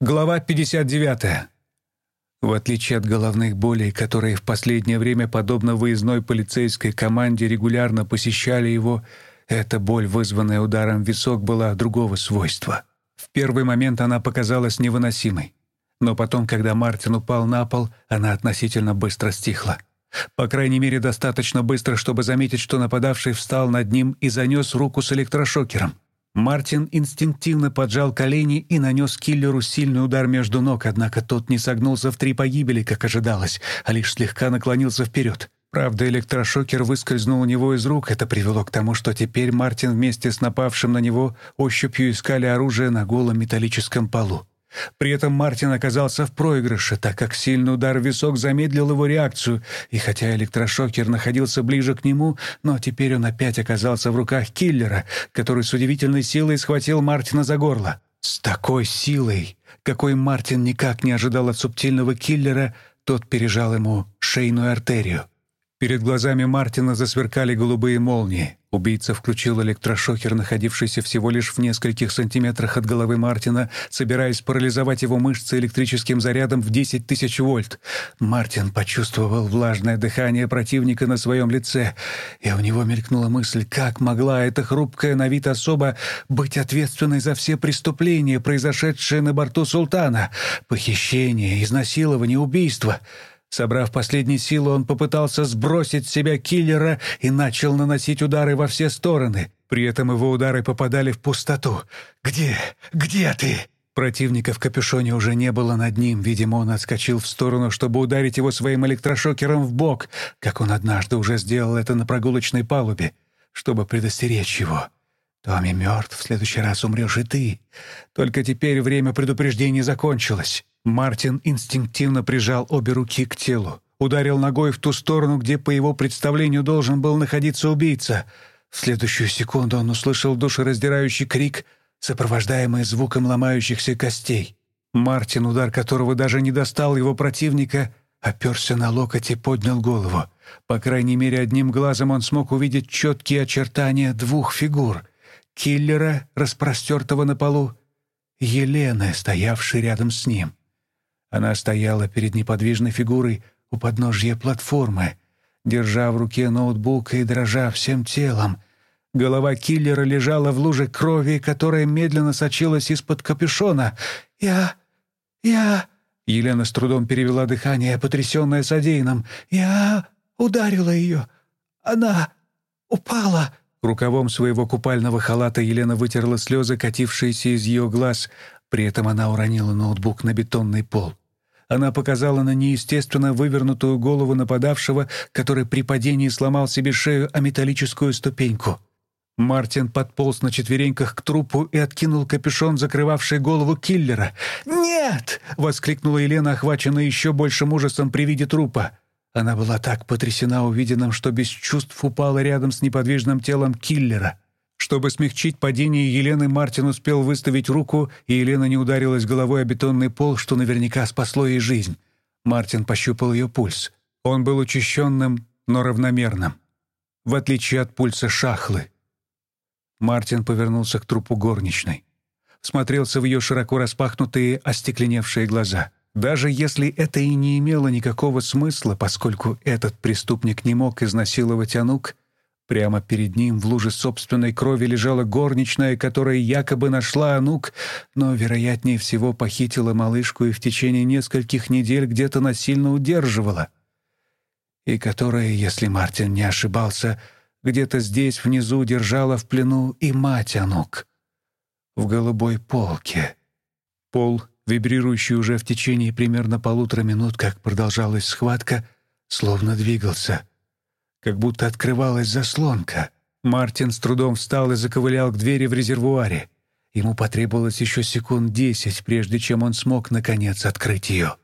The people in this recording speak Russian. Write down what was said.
Глава 59. В отличие от головных болей, которые в последнее время, подобно выездной полицейской команде, регулярно посещали его, эта боль, вызванная ударом в висок, была другого свойства. В первый момент она показалась невыносимой, но потом, когда Мартин упал на пол, она относительно быстро стихла. По крайней мере, достаточно быстро, чтобы заметить, что нападавший встал над ним и занес руку с электрошокером. Мартин инстинктивно поджал колени и нанес киллеру сильный удар между ног, однако тот не согнулся в три погибели, как ожидалось, а лишь слегка наклонился вперед. Правда, электрошокер выскользнул у него из рук. Это привело к тому, что теперь Мартин вместе с напавшим на него ощупью искали оружие на голом металлическом полу. При этом Мартин оказался в проигрыше, так как сильный удар в висок замедлил его реакцию, и хотя электрошокер находился ближе к нему, но теперь он опять оказался в руках киллера, который с удивительной силой схватил Мартина за горло. С такой силой, какой Мартин никак не ожидал от субтильного киллера, тот пережал ему шейную артерию. Перед глазами Мартина засверкали голубые молнии. Убийца включил электрошокер, находившийся всего лишь в нескольких сантиметрах от головы Мартина, собираясь парализовать его мышцы электрическим зарядом в 10 тысяч вольт. Мартин почувствовал влажное дыхание противника на своем лице, и у него мелькнула мысль, как могла эта хрупкая на вид особа быть ответственной за все преступления, произошедшие на борту «Султана» — похищение, изнасилование, убийство — Собрав последние силы, он попытался сбросить с себя киллера и начал наносить удары во все стороны. При этом его удары попадали в пустоту. «Где? Где ты?» Противника в капюшоне уже не было над ним. Видимо, он отскочил в сторону, чтобы ударить его своим электрошокером в бок, как он однажды уже сделал это на прогулочной палубе, чтобы предостеречь его. «Томми мертв, в следующий раз умрешь и ты. Только теперь время предупреждений закончилось». Мартин инстинктивно прижал обе руки к телу, ударил ногой в ту сторону, где, по его представлению, должен был находиться убийца. В следующую секунду он услышал душераздирающий крик, сопровождаемый звуком ломающихся костей. Мартин, удар которого даже не достал его противника, оперся на локоть и поднял голову. По крайней мере, одним глазом он смог увидеть четкие очертания двух фигур — киллера, распростертого на полу, Елены, стоявшей рядом с ним. Она стояла перед неподвижной фигурой у подножья платформы, держа в руке ноутбук и дрожа всем телом. Голова киллера лежала в луже крови, которая медленно сочилась из-под капюшона. «Я... я...» Елена с трудом перевела дыхание, потрясенная содеянным. «Я ударила ее. Она упала». Рукавом своего купального халата Елена вытерла слезы, катившиеся из ее глаз. При этом она уронила ноутбук на бетонный пол. Она показала на неестественно вывернутую голову нападавшего, который при падении сломал себе шею о металлическую ступеньку. Мартин подполз на четвереньках к трупу и откинул капюшон, закрывавший голову киллера. «Нет!» — воскликнула Елена, охваченная еще большим ужасом при виде трупа. Она была так потрясена увиденным, что без чувств упала рядом с неподвижным телом киллера. Чтобы смягчить падение Елены, Мартин успел выставить руку, и Елена не ударилась головой о бетонный пол, что наверняка спасло ей жизнь. Мартин пощупал ее пульс. Он был учащенным, но равномерным, в отличие от пульса шахлы. Мартин повернулся к трупу горничной. Смотрелся в ее широко распахнутые, остекленевшие глаза. Даже если это и не имело никакого смысла, поскольку этот преступник не мог изнасиловать Анук, Прямо перед ним в луже собственной крови лежала горничная, которая якобы нашла Анук, но, вероятнее всего, похитила малышку и в течение нескольких недель где-то насильно удерживала. И которая, если Мартин не ошибался, где-то здесь внизу держала в плену и мать Анук. В голубой полке. Пол, вибрирующий уже в течение примерно полутора минут, как продолжалась схватка, словно двигался — как будто открывалась заслонка. Мартин с трудом встал и заковылял к двери в резервуаре. Ему потребовалось еще секунд десять, прежде чем он смог, наконец, открыть ее.